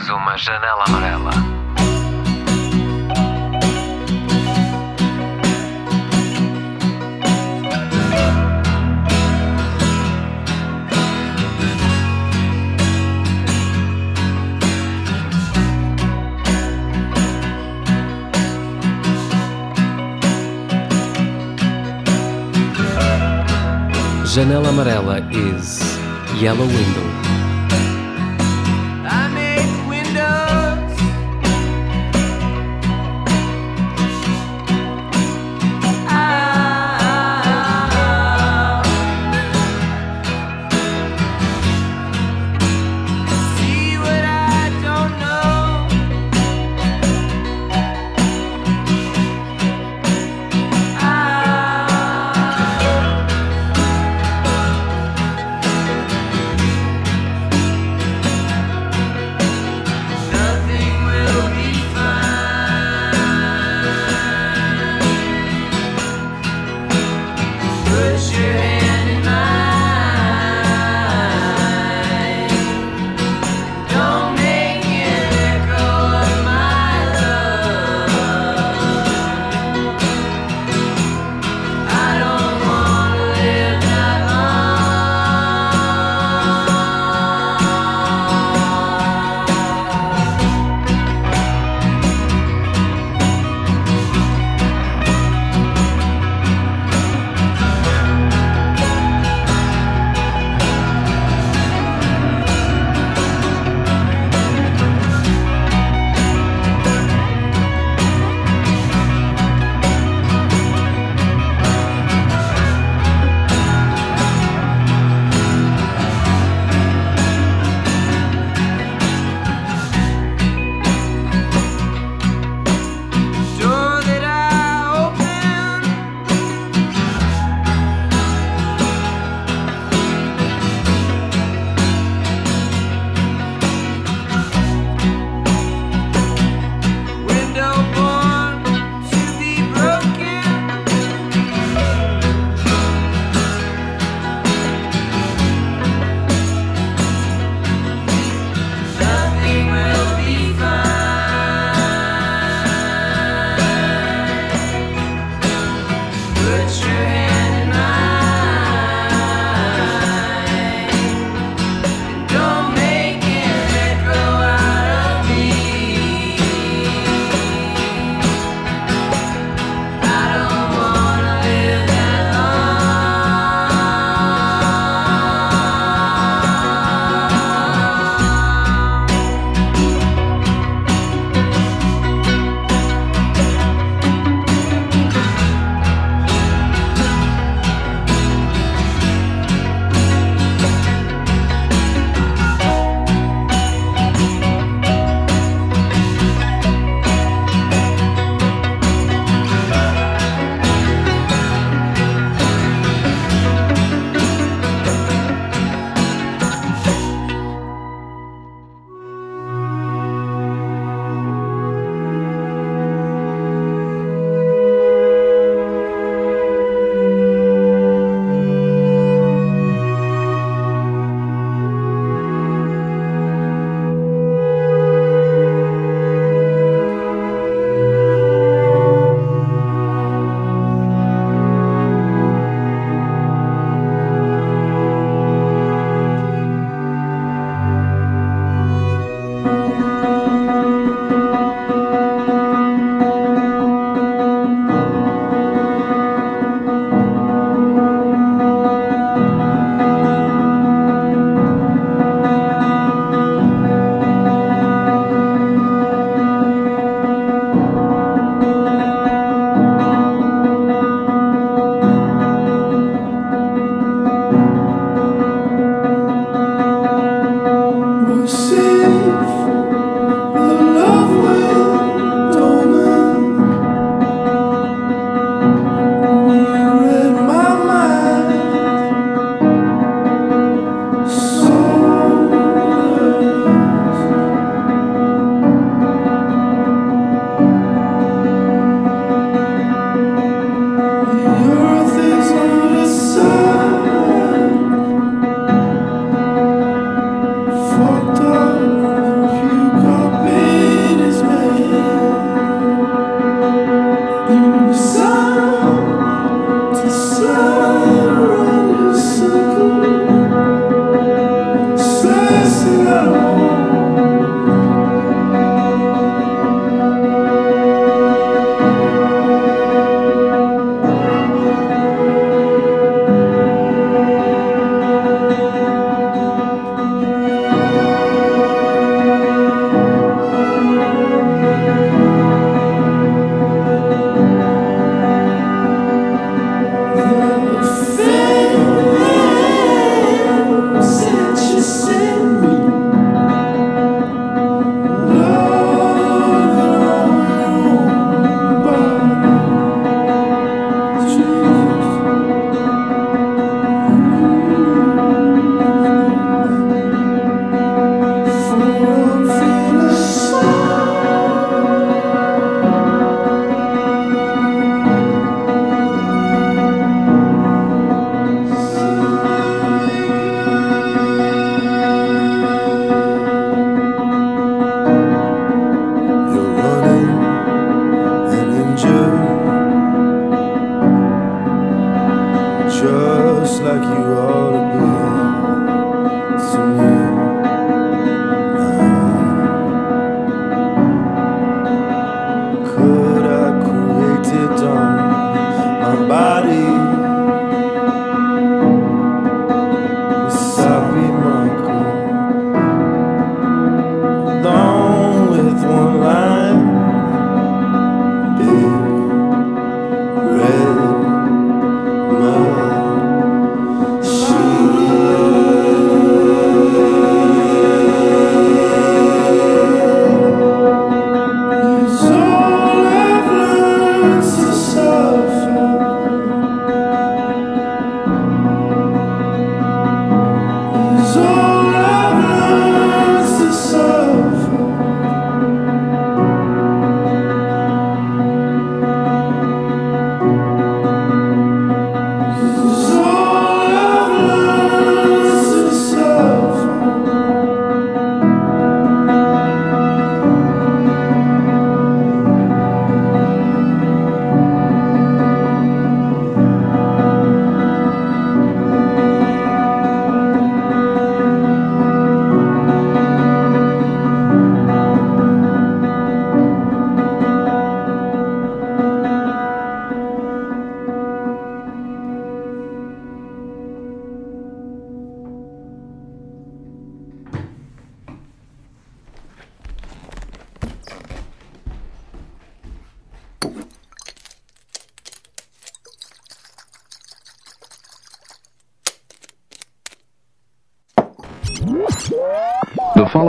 mais uma janela amarela. Janela Amarela is Yellow Window.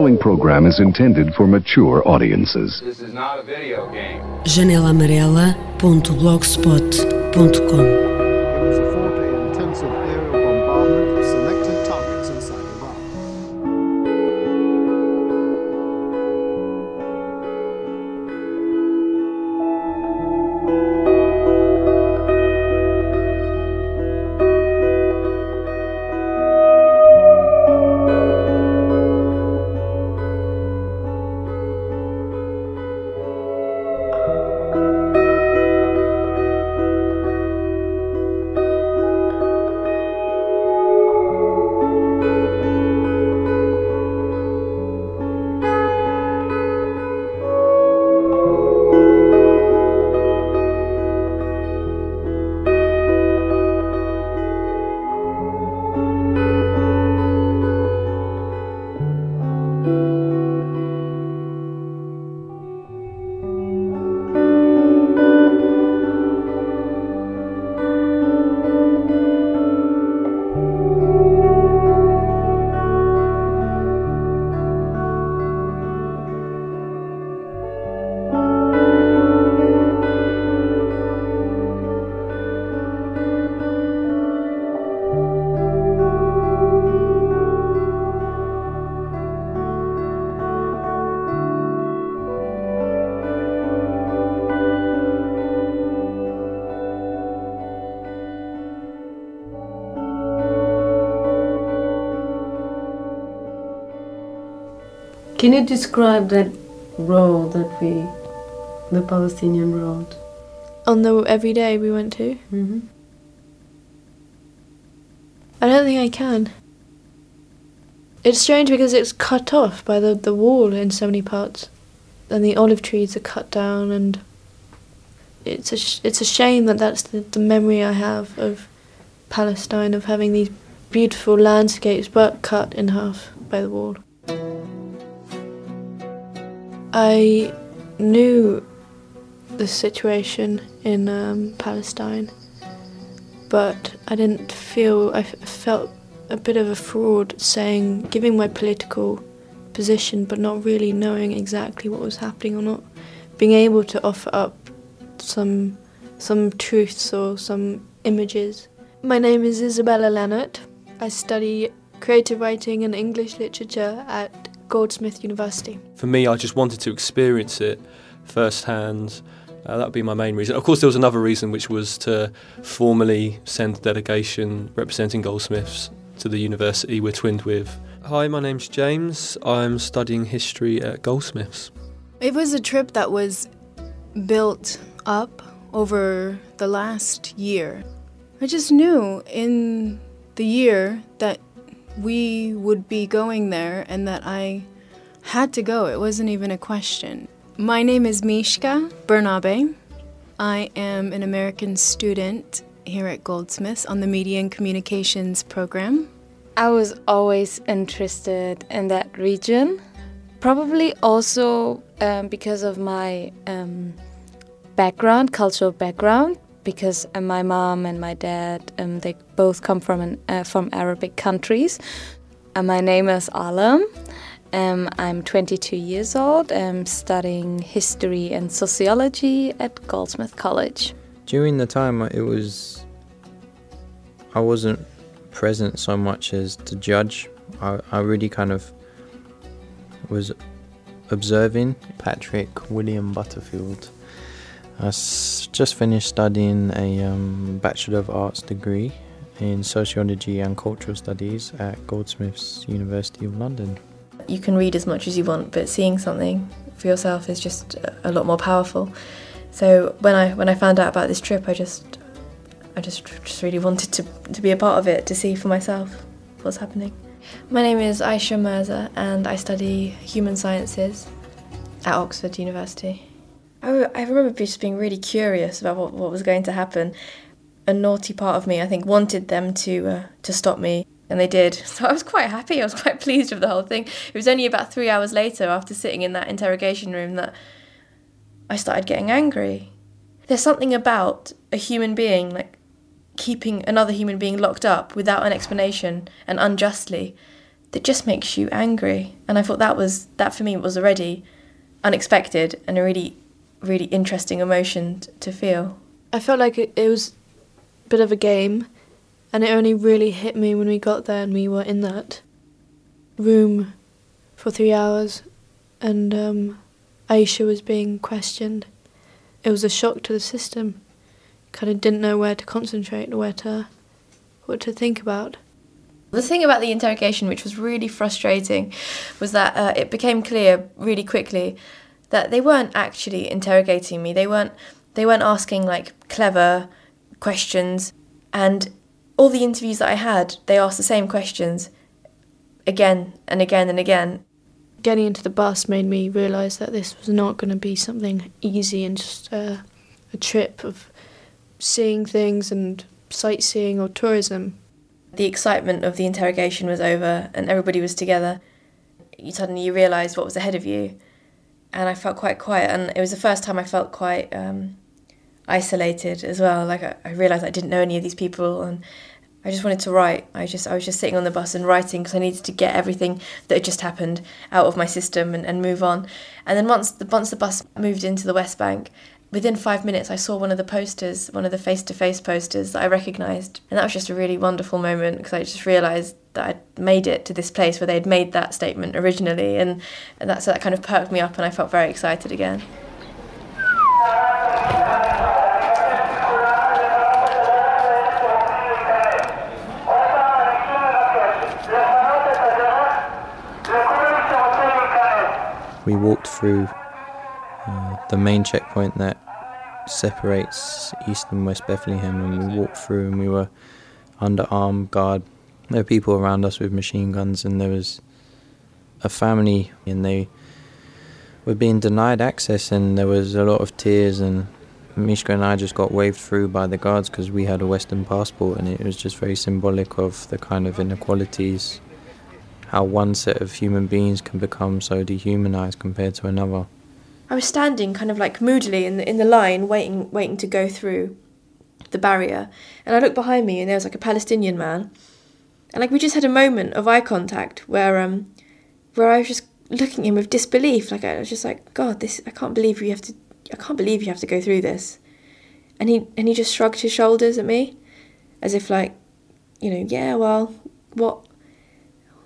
Following program is intended for mature audiences. This is not a video game. janelaamarela.blogspot.com Can you describe that road that we, the Palestinian road? on the every day we went to. Mm-hmm. I don't think I can. It's strange because it's cut off by the, the wall in so many parts, and the olive trees are cut down, and it's a sh- it's a shame that that's the, the memory I have of Palestine of having these beautiful landscapes but cut in half by the wall. I knew the situation in um, Palestine, but I didn't feel I felt a bit of a fraud saying giving my political position, but not really knowing exactly what was happening or not being able to offer up some some truths or some images. My name is Isabella Leonard. I study creative writing and English literature at Goldsmith University. For me, I just wanted to experience it firsthand. Uh, that would be my main reason. Of course, there was another reason, which was to formally send a delegation representing Goldsmiths to the university we're twinned with. Hi, my name's James. I'm studying history at Goldsmiths. It was a trip that was built up over the last year. I just knew in the year that we would be going there and that I had to go. It wasn't even a question. My name is Mishka Bernabe. I am an American student here at Goldsmiths on the Media and Communications program. I was always interested in that region, probably also um, because of my um, background, cultural background. Because uh, my mom and my dad, um, they both come from an, uh, from Arabic countries. Uh, my name is Alam. Um, I'm 22 years old. I'm studying history and sociology at Goldsmith College. During the time, it was. I wasn't present so much as to judge. I, I really kind of was observing Patrick William Butterfield. I s- just finished studying a um, Bachelor of Arts degree in Sociology and Cultural Studies at Goldsmiths University of London. You can read as much as you want, but seeing something for yourself is just a- lot more powerful. So when I when I found out about this trip, I just I just just really wanted to to be a part of it, to see for myself what's happening. My name is Aisha Mirza, and I study human sciences at Oxford University. I, remember just being really curious about what, what was going to happen. A naughty part of me, I think, wanted them to uh, to stop me, and they did. So I was quite happy. I was quite pleased with the whole thing. It was only about three hours later, after sitting in that interrogation room, that I started getting angry. There's something about a human being like keeping another human being locked up without an explanation and unjustly that just makes you angry. And I thought that was that for me was already unexpected and a really really interesting emotion t- to feel. I felt like it, it was a bit of a game, and it only really hit me when we got there and we were in that room for three hours, and um, Aisha was being questioned. It was a shock to the system. Kind of didn't know where to concentrate where to, what to think about. The thing about the interrogation, which was really frustrating, was that uh, it became clear really quickly that they weren't actually interrogating me. They weren't. They weren't asking like clever questions. And all the interviews that I had, they asked the same questions again and again and again. Getting into the bus made me realise that this was not going to be something easy and just uh, a trip of seeing things and sightseeing or tourism. The excitement of the interrogation was over and everybody was together. You suddenly you realised what was ahead of you, and I felt quite quiet. And it was the first time I felt quite um, isolated as well. Like I, I realised I didn't know any of these people, and I just wanted to write. I just I was just sitting on the bus and writing because I needed to get everything that had just happened out of my system and, and move on. And then once the once the bus moved into the West Bank, within five minutes I saw one of the posters, one of the face to face posters that I recognised, and that was just a really wonderful moment because I just realised that I'd made it to this place where they'd made that statement originally, and, and that so that kind of perked me up, and I felt very excited again. We walked through uh, the main checkpoint that separates East and West Bethlehem, and we walked through, and we were under armed guard. There were people around us with machine guns, and there was a family, and they were being denied access, and there was a lot of tears. And Mishka and I just got waved through by the guards because we had a Western passport, and it was just very symbolic of the kind of inequalities, how one set of human beings can become so dehumanized compared to another. I was standing kind of like moodily in the, in the line, waiting waiting to go through the barrier, and I looked behind me, and there was like a Palestinian man, and like we just had a moment of eye contact where um where I was just looking at him with disbelief, like I was just like, God, this I can't believe you have to I can't believe you have to go through this, and he and he just shrugged his shoulders at me, as if like, you know, yeah, well, what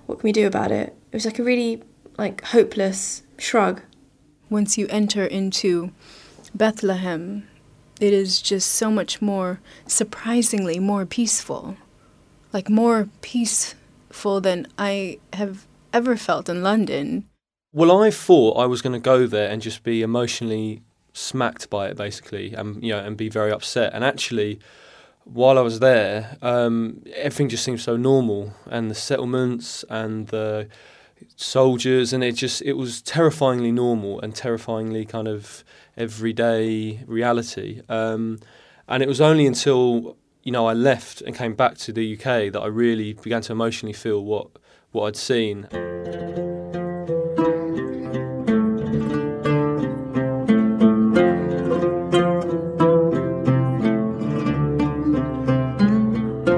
what can we do about it? It was like a really like hopeless shrug. Once you enter into Bethlehem, it is just so much more surprisingly more peaceful. Like more peaceful than I have ever felt in London. Well, I thought I was going to go there and just be emotionally smacked by it, basically, and you know, and be very upset. And actually, while I was there, um, everything just seemed so normal, and the settlements and the soldiers, and it just it was terrifyingly normal and terrifyingly kind of everyday reality. Um, and it was only until you know I left and came back to the UK that I really began to emotionally feel what what I'd seen.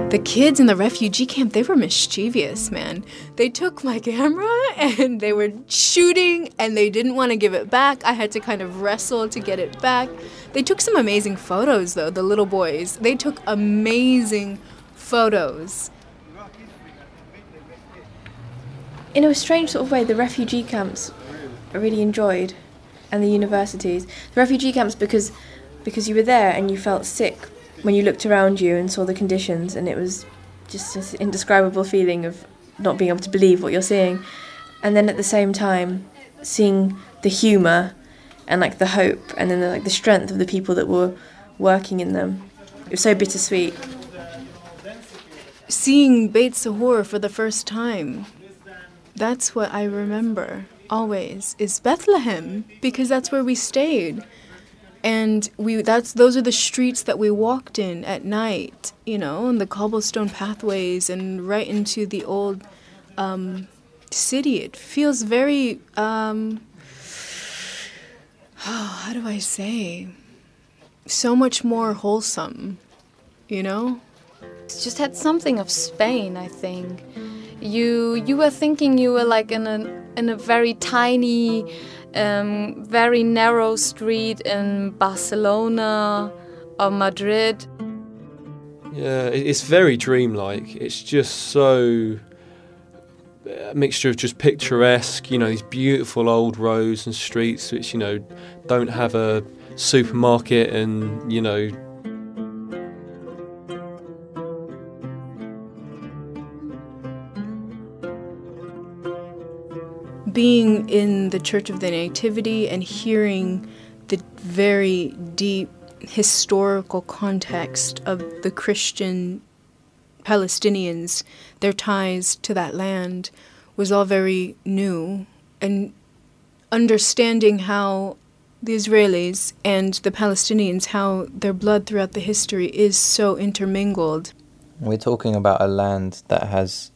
The kids in the refugee camp, they were mischievous, man. They took my camera and they were shooting and they didn't want to give it back. I had to kind of wrestle to get it back. They took some amazing photos, though, the little boys. They took amazing photos. in a strange sort of way, the refugee camps I really enjoyed, and the universities. The refugee camps because because you were there and you felt sick when you looked around you and saw the conditions, and it was just this indescribable feeling of not being able to believe what you're seeing, and then at the same time seeing the humour and like the hope and then the, like the strength of the people that were working in them. It was so bittersweet. Seeing Beit Sahur for the first time, that's what I remember always is Bethlehem because that's where we stayed. And we that's those are the streets that we walked in at night, you know, and the cobblestone pathways and right into the old um, city. It feels very um, how do I say? So much more wholesome, you know? Just had something of Spain, I think. You you were thinking you were like in a in a very tiny, um, very narrow street in Barcelona or Madrid. Yeah, it's very dreamlike. It's just so a mixture of just picturesque, you know, these beautiful old roads and streets which, you know, don't have a supermarket and, you know, being in the Church of the Nativity and hearing the very deep historical context of the Christian Palestinians, their ties to that land, was all very new. And understanding how the Israelis and the Palestinians, how their blood throughout the history is so intermingled. We're talking about a land that has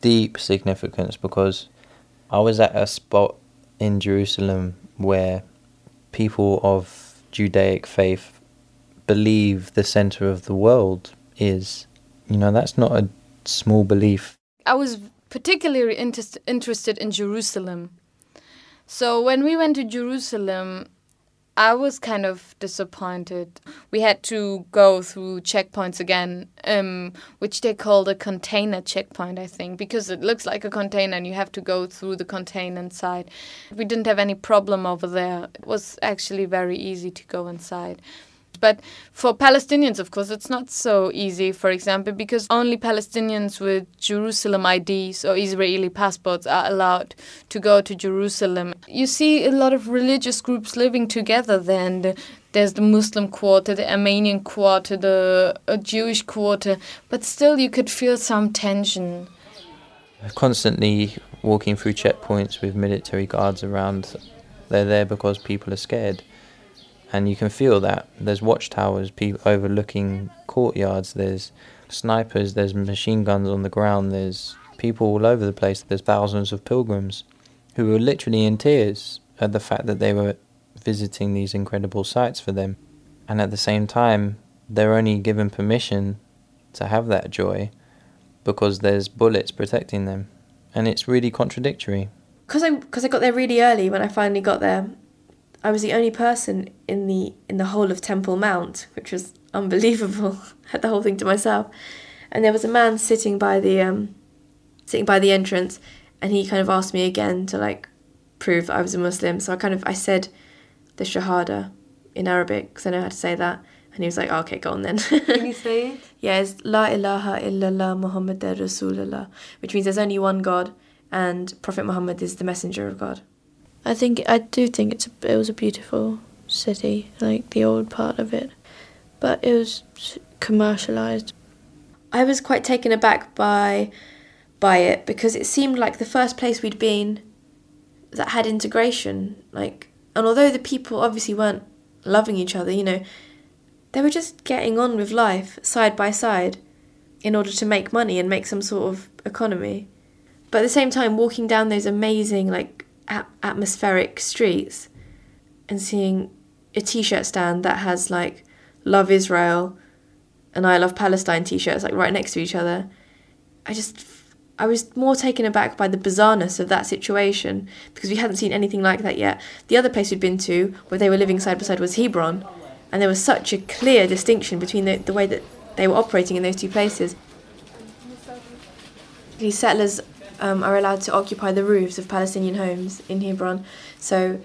deep significance because I was at a spot in Jerusalem where people of Judaic faith believe the center of the world is. You know, that's not a small belief. I was particularly interest, interested in Jerusalem. So when we went to Jerusalem, I was kind of disappointed. We had to go through checkpoints again, um, which they called a container checkpoint, I think, because it looks like a container and you have to go through the container inside. We didn't have any problem over there. It was actually very easy to go inside. But for Palestinians, of course, it's not so easy, for example, because only Palestinians with Jerusalem IDs or Israeli passports are allowed to go to Jerusalem. You see a lot of religious groups living together then. The, there's the Muslim quarter, the Armenian quarter, the uh, Jewish quarter, but still you could feel some tension. Constantly walking through checkpoints with military guards around. They're there because people are scared. And you can feel that. There's watchtowers pe- overlooking courtyards, there's snipers, there's machine guns on the ground, there's people all over the place. There's thousands of pilgrims who were literally in tears at the fact that they were visiting these incredible sites for them. And at the same time, they're only given permission to have that joy because there's bullets protecting them. And it's really contradictory. because I because I got there really early when I finally got there. I was the only person in the in the whole of Temple Mount, which was unbelievable. I had the whole thing to myself, and there was a man sitting by the um, sitting by the entrance, and he kind of asked me again to like prove that I was a Muslim. So I kind of I said the Shahada in Arabic because I know how to say that, and he was like, oh, "Okay, go on then." Can you say it? Yeah, it's La ilaha illallah Muhammad Rasulullah, which means there's only one God, and Prophet Muhammad is the messenger of God. I think I do think it's a, it was a beautiful city, like the old part of it, but it was commercialized. I was quite taken aback by by it because it seemed like the first place we'd been that had integration. Like, and although the people obviously weren't loving each other, you know, they were just getting on with life side by side in order to make money and make some sort of economy. But at the same time, walking down those amazing, like, atmospheric streets and seeing a t shirt stand that has, like, Love Israel and I Love Palestine t shirts, like, right next to each other, I just. I was more taken aback by the bizarreness of that situation because we hadn't seen anything like that yet. The other place we'd been to, where they were living side by side, was Hebron, and there was such a clear distinction between the, the way that they were operating in those two places. These settlers um, are allowed to occupy the roofs of Palestinian homes in Hebron, so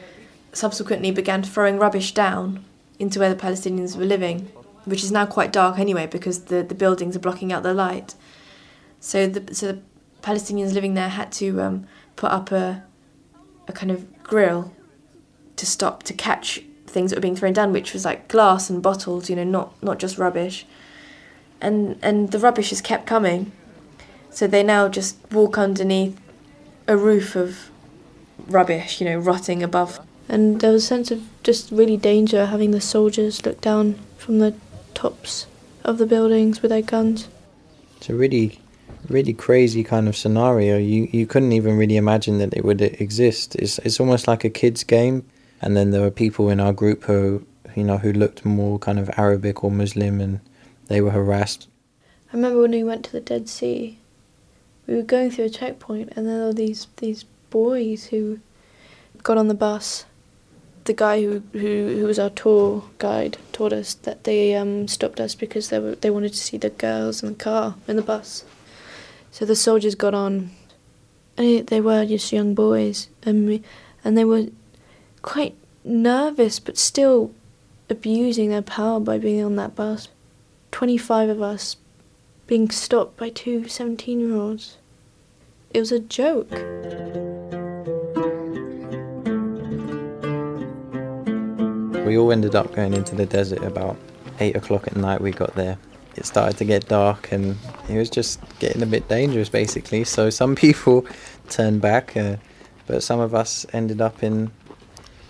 subsequently began throwing rubbish down into where the Palestinians were living, which is now quite dark anyway because the, the buildings are blocking out the light. So the so the Palestinians living there had to um, put up a a kind of grill to stop to catch things that were being thrown down, which was like glass and bottles, you know, not not just rubbish. And and the rubbish has kept coming, so they now just walk underneath a roof of rubbish, you know, rotting above. And there was a sense of just really danger having the soldiers look down from the tops of the buildings with their guns. It's a really, really crazy kind of scenario. You you couldn't even really imagine that it would exist. It's it's almost like a kids game. And then there were people in our group who you know who looked more kind of Arabic or Muslim, and they were harassed. I remember when we went to the Dead Sea, we were going through a checkpoint, and there were these these boys who got on the bus. The guy who, who, who was our tour guide told us that they um, stopped us because they were they wanted to see the girls in the car in the bus. So the soldiers got on, and they were just young boys, and we, and they were quite nervous, but still abusing their power by being on that bus. Twenty five of us being stopped by two 17 year olds. It was a joke. We all ended up going into the desert about eight o'clock at night. We got there. It started to get dark and it was just getting a bit dangerous, basically. So some people turned back, uh, but some of us ended up in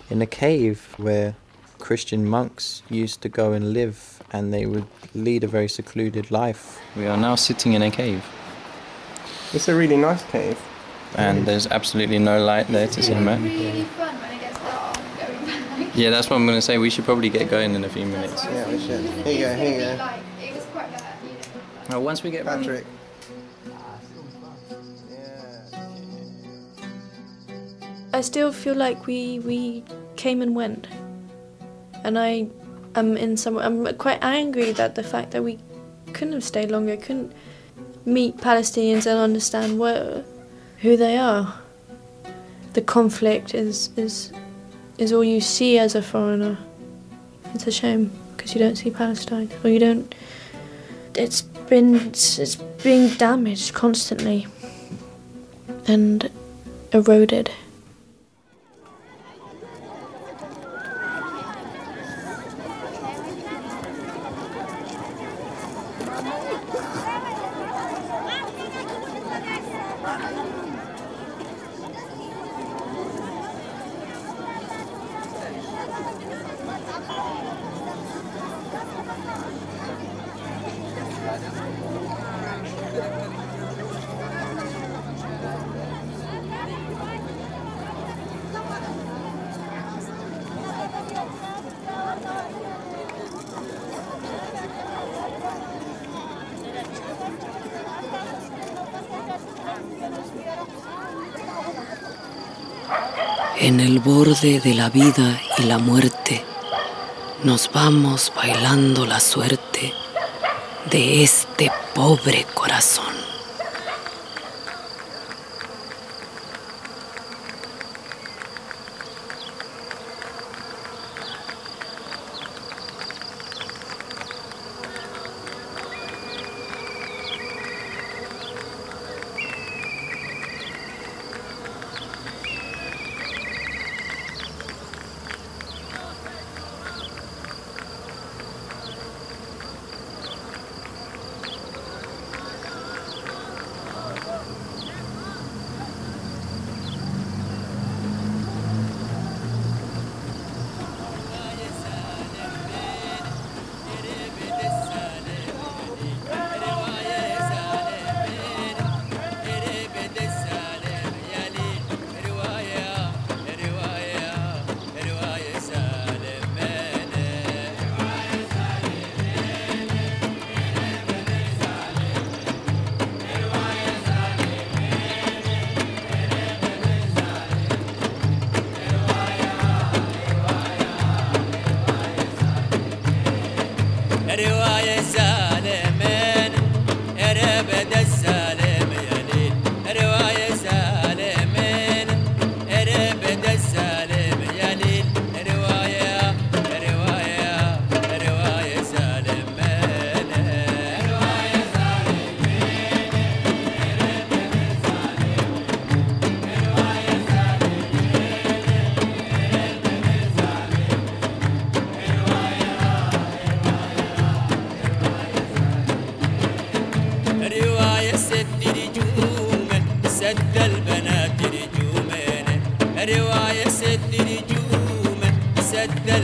in a cave where Christian monks used to go and live, and they would lead a very secluded life. We are now sitting in a cave, It's a really nice cave. and there's absolutely no light there to see man. really fun when it gets dark going back. Yeah, that's what I'm going to say. We should probably get going in a few minutes. Yeah, we should. Here you go, here you go. Like, it was quite bad, you know. Well, once we get Patrick. I still feel like we we came and went, and I am in some. I'm quite angry that the fact that we couldn't have stayed longer, couldn't meet Palestinians and understand what who they are. The conflict is is is all you see as a foreigner. It's a shame because you don't see Palestine or you don't. It's been it's, it's being damaged constantly and eroded. De la vida y la muerte, nos vamos bailando la suerte de este pobre corazón. Yeah.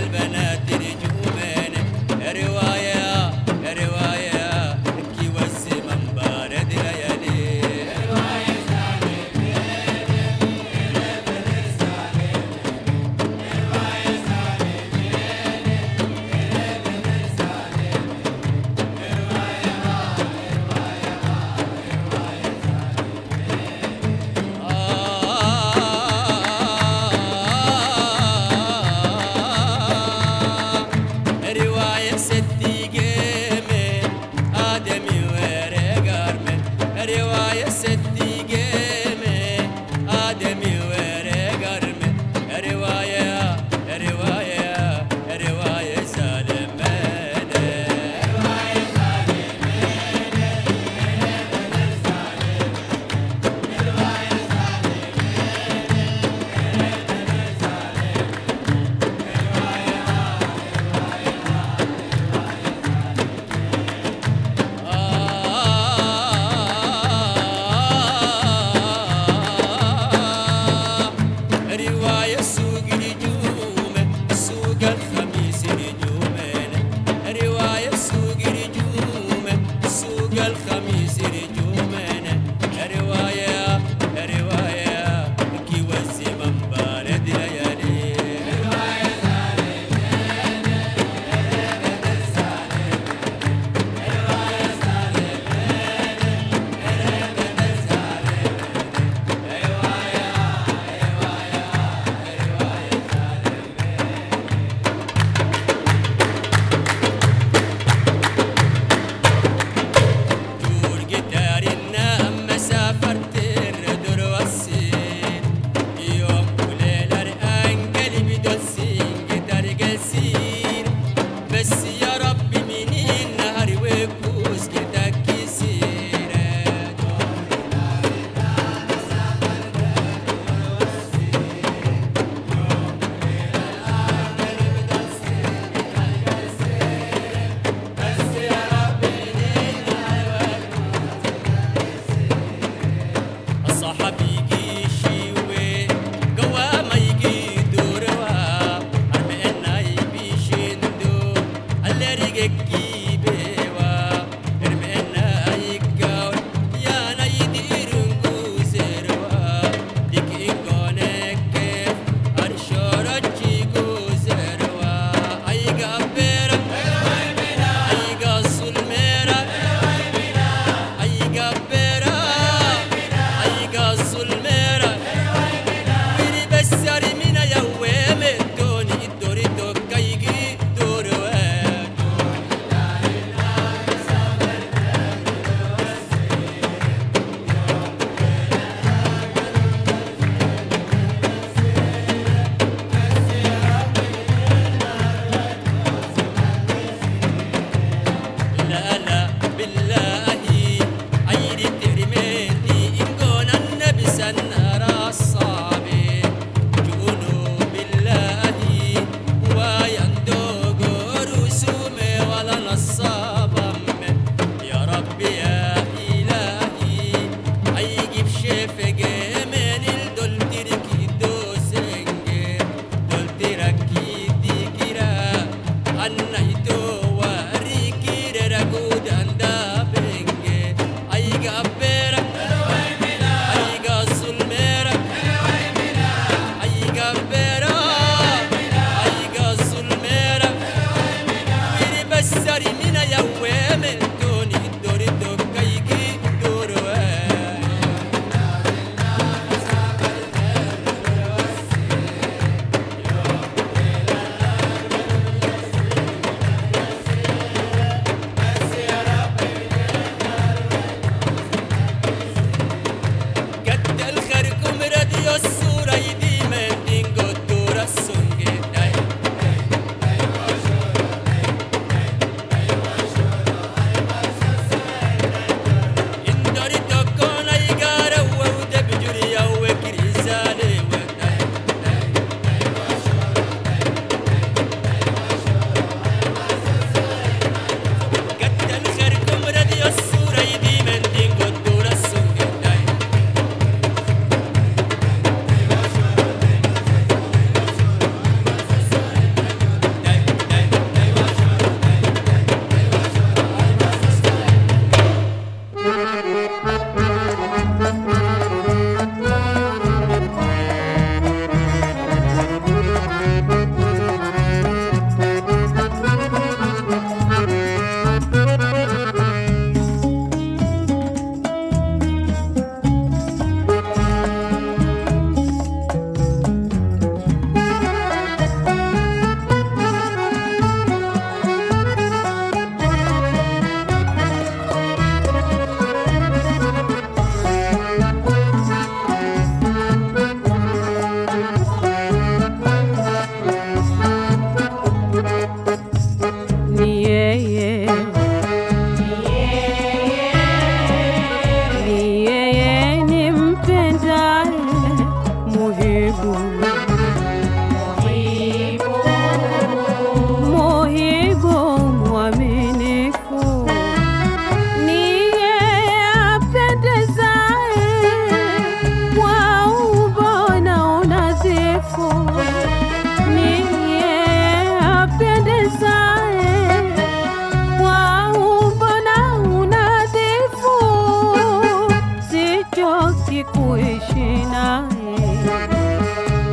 جاده کوشنه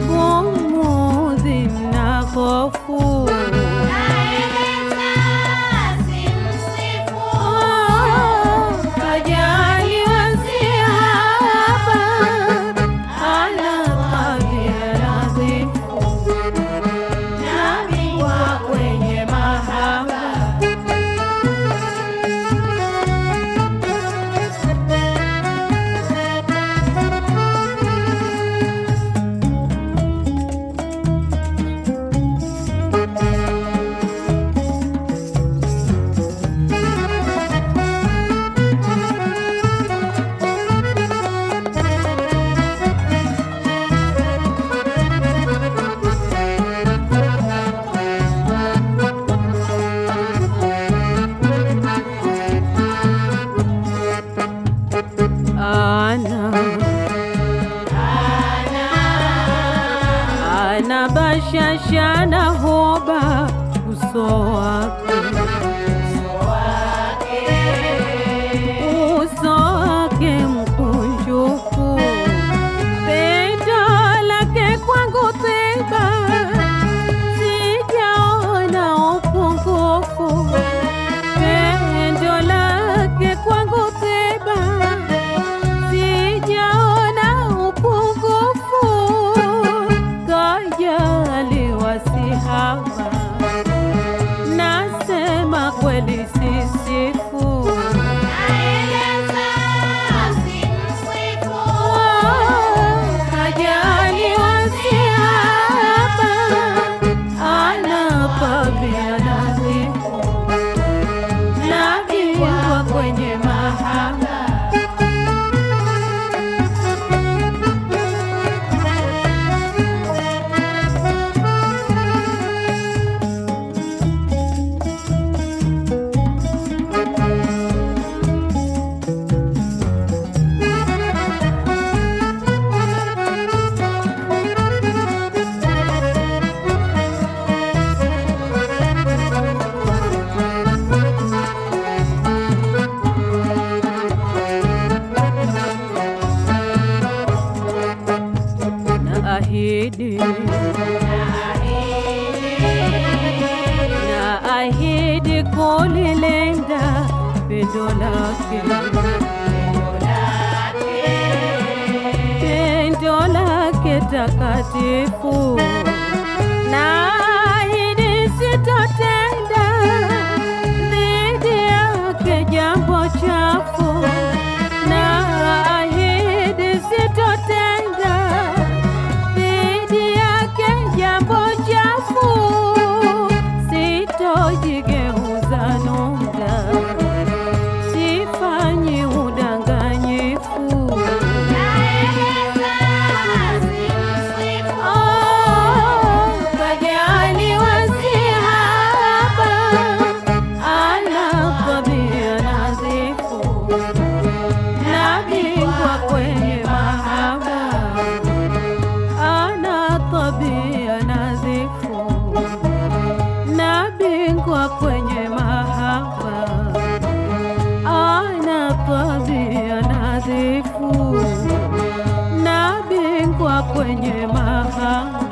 با مودم نقافو kwenye mahaba.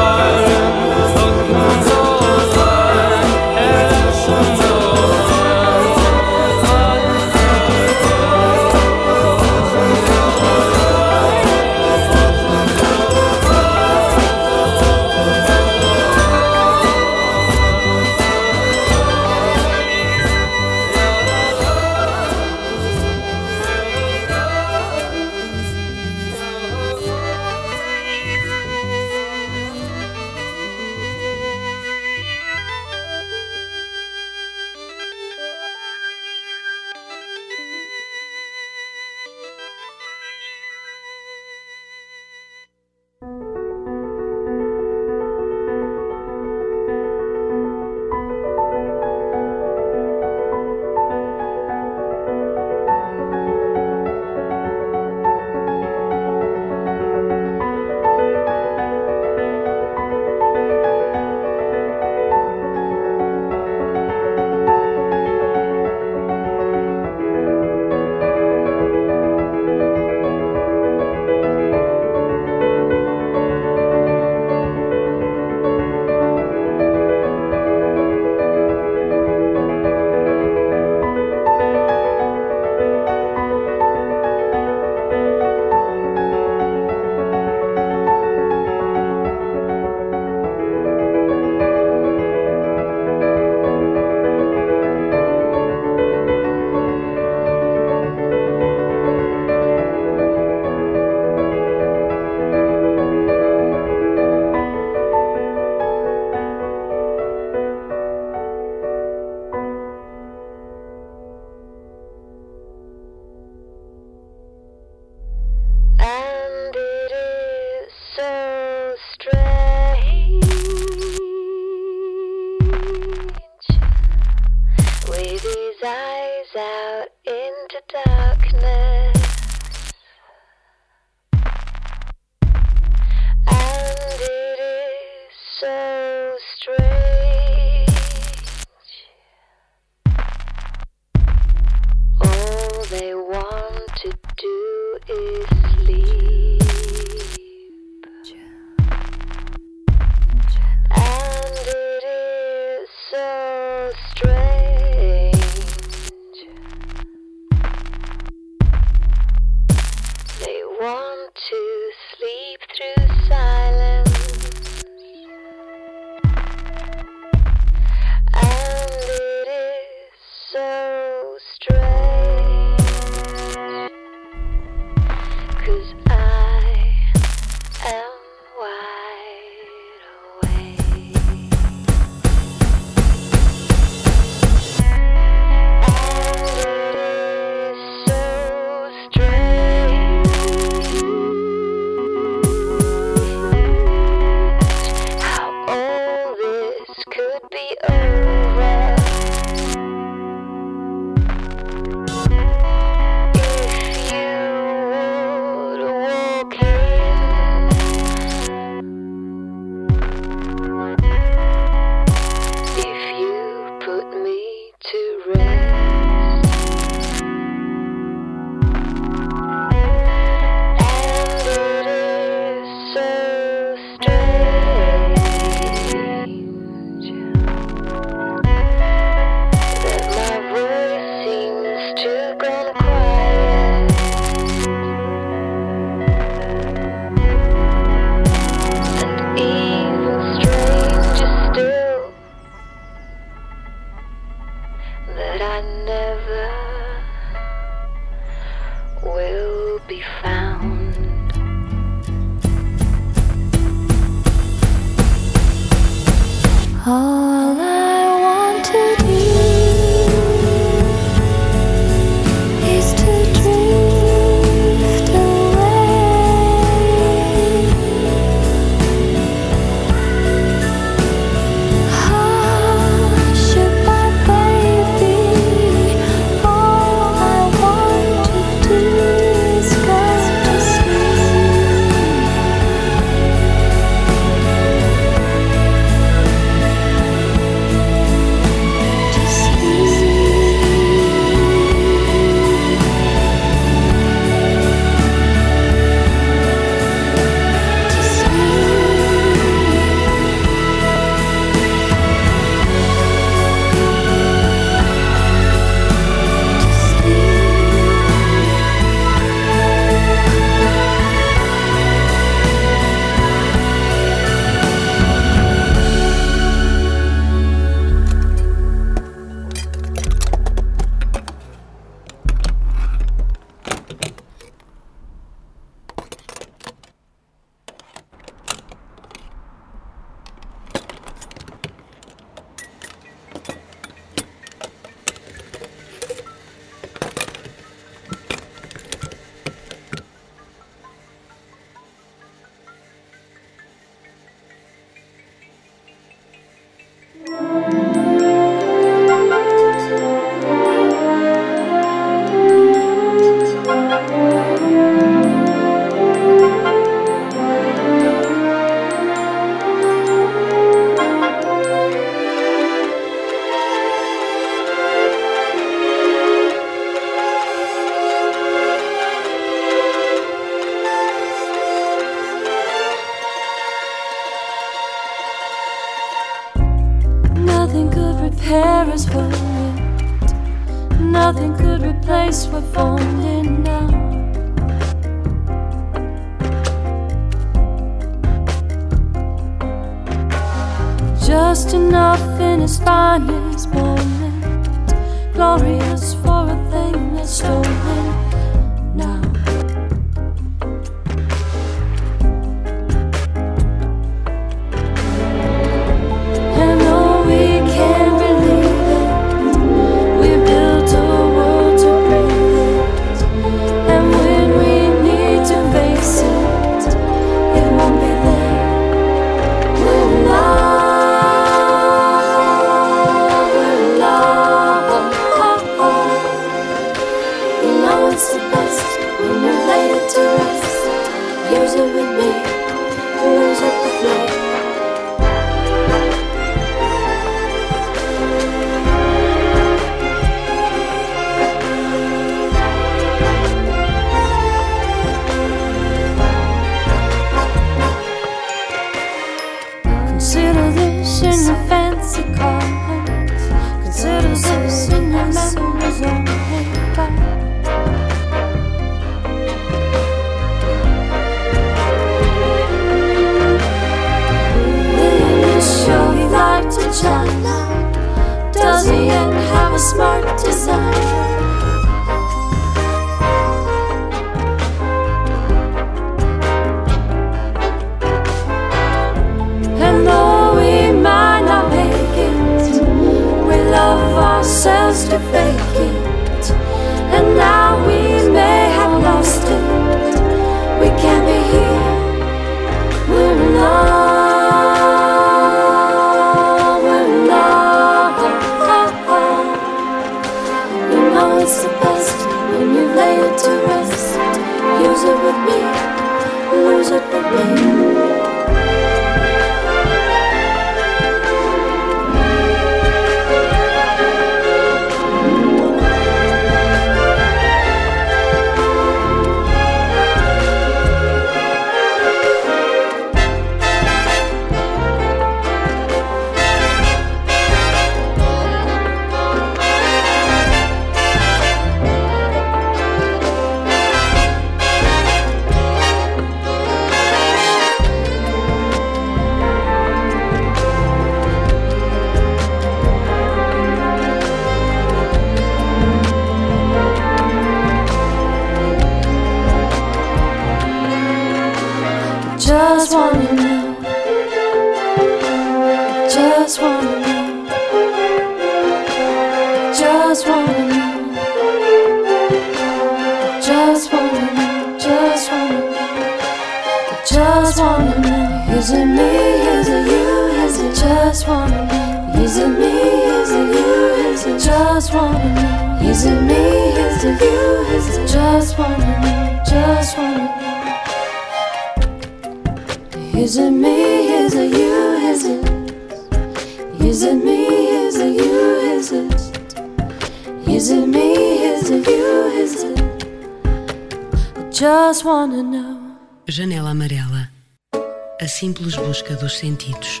Simples busca dos sentidos.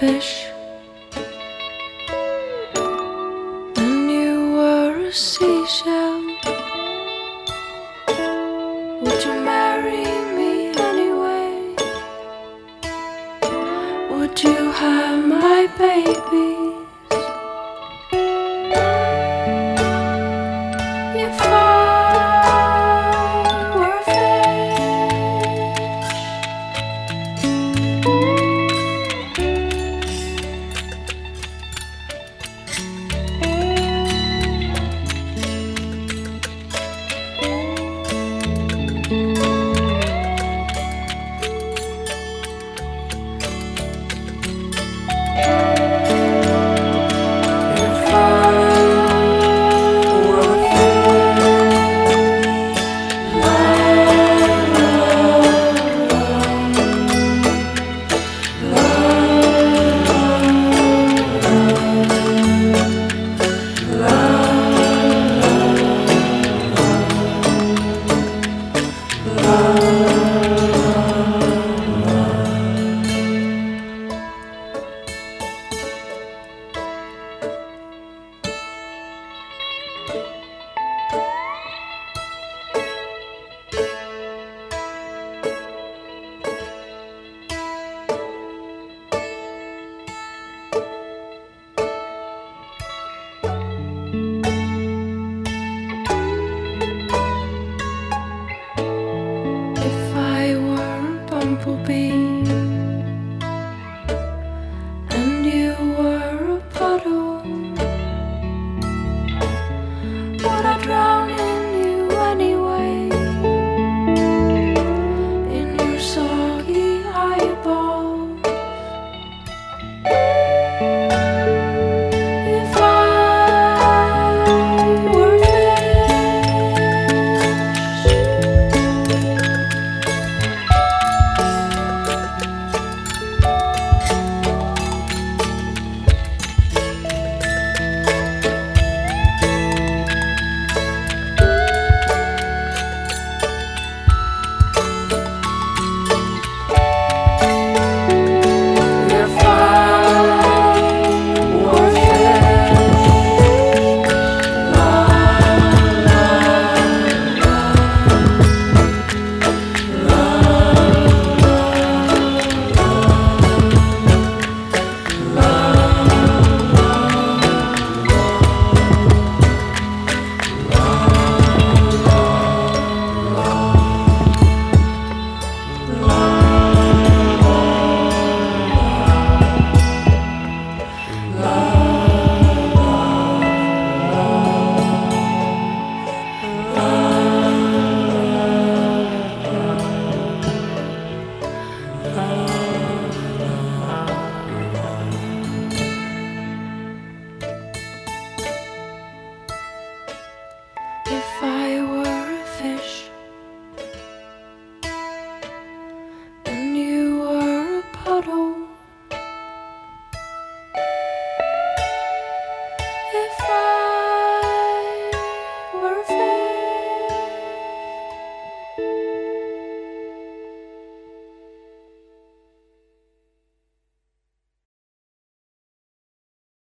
Fish